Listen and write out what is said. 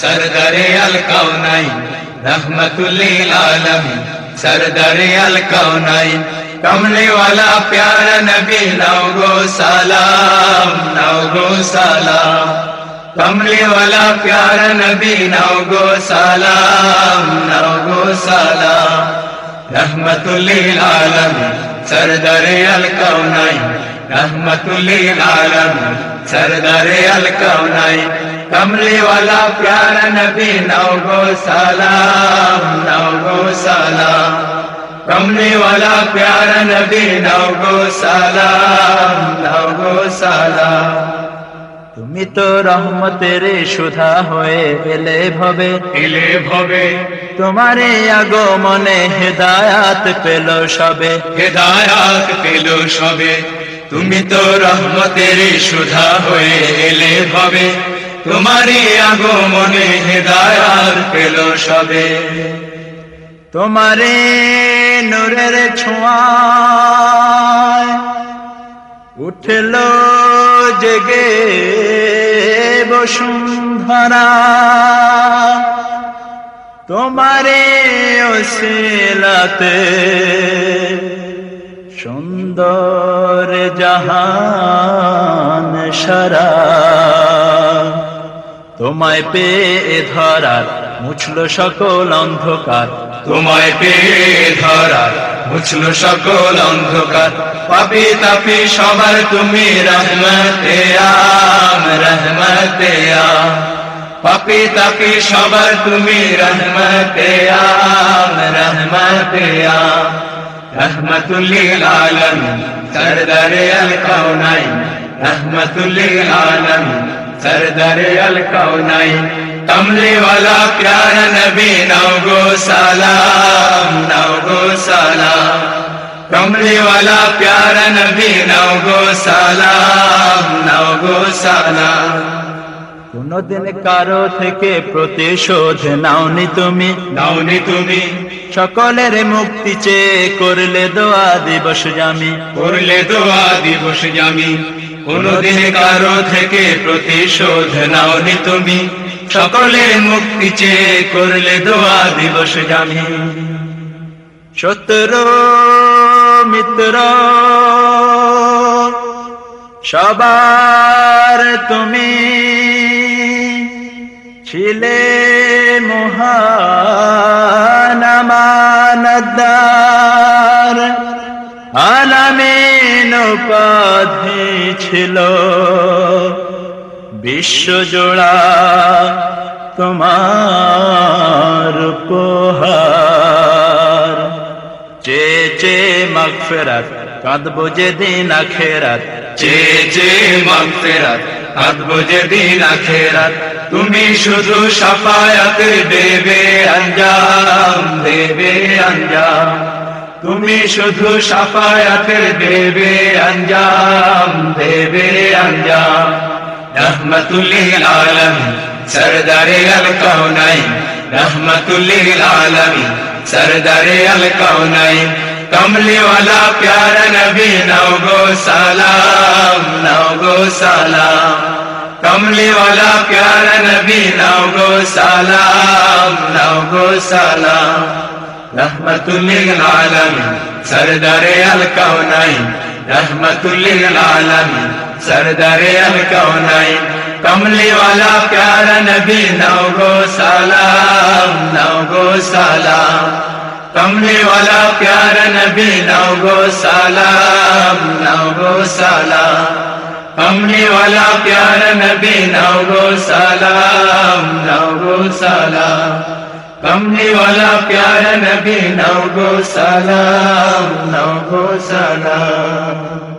सरदारे अलकाउनाई रहमतुल्लिलालमीन सरदारे अलकाउनाई कमले वाला प्यार नबी नवगो सलाम नवगो सलाम। कमले वाला प्यार नबी नवगो सलाम नवगो सलाम। रहमतुल्लिलालमीन सरदारे अलकाउनाई रहमतुल्लिलालमीन सरदारे अल कौनाइन कमले वाला प्यारा नबी नाओ गो सलाम नाओ गो सलाम कमले वाला प्यारा नबी नाओ गो सलाम नाओ गो सलाम তুমি তো রহমতের সুধা হয়ে এলে ভবে এলে ভবে তোমারে আগমনে হেদায়াত পেল সবে হেদায়াত পেল সবে তুমি তো রহমতের সুধা হয়ে এলে ভবে তোমারই আগমনে হেদায়াত পেল সবে। তোমারে নূরের ছোঁয়া উঠল জেগে বসুন্ধরা। তোমারে ওসিলাতে জাহান সারা। তোমায় পেয়ে ধরার মুছল সকল অন্ধকার। তোমায় পেয়ে ধরার মুছল সকল অন্ধকার। পাপি তাপি সবার তুমি রহমতে আম, রহমতে পাপি তাপি সবার তুমি রহমতে আম, রহমতে রহমতুল্লিল আলামিন। سردر القونین رحمت للعالم، سردر القونین کملی والا پیار نبی، نو گو سلام، نو گو سلام. کملی والا پیار نبی، نو گو سلام، نو گو سلام. কোনদিন কারও থেকে প্রতিশোধ নাওনি তুমি। নাওনি তুমি। সকলের মুক্তি চেয়ে করলে দোয়া দিবস জামি। করলে দোয়া দিবস জামি। কোনদিন কারও থেকে প্রতিশোধ নাওনি তুমি। সকলের মুক্তি চেয়ে করলে দোয়া দিবস জামি। শত্রু মিত্র সবার তুমি। ছিলে মহানামানদার আলামিন উপাধি ছিল। বিশ্বজোড়া তোমার উপহার। চে চে মাগফিরাত, কাঁদবো যেদিন আখেরাত। চে চে মাগফিরাত, কাঁদবো যেদিন আখেরাত। তুমি শুধু সাফায়াতে দেবে আঞ্জাম দেবে আঞ্জাম। তুমি শুধু সাফায়াতে দেবে আঞ্জাম দেবে আঞ্জাম। রহমতুল্লিল আলম, সরদারে আল কাউনাই। রহমতুল্লিল আলম, সরদারে আল কাউনাই। কমলিওয়ালা প্যার নবী নওগো সালাম নওগো সালাম। کملی والا پیارا نبی، لاؤ گو سلام، لاؤ گو سلام۔ رحمت للعالمین سردار الکونین رحمت للعالمین سردار الکونین کملی والا پیارا نبی، لاؤ گو سلام، لاؤ گو سلام۔ کملی والا پیارا نبی، لاؤ گو سلام، لاؤ گو سلام۔ हमने वाला प्यार नबी नवरो सलाम नवरो सलाम। हमने वाला प्यार नबी, नाव नवरो सलाम नवरो सलाम।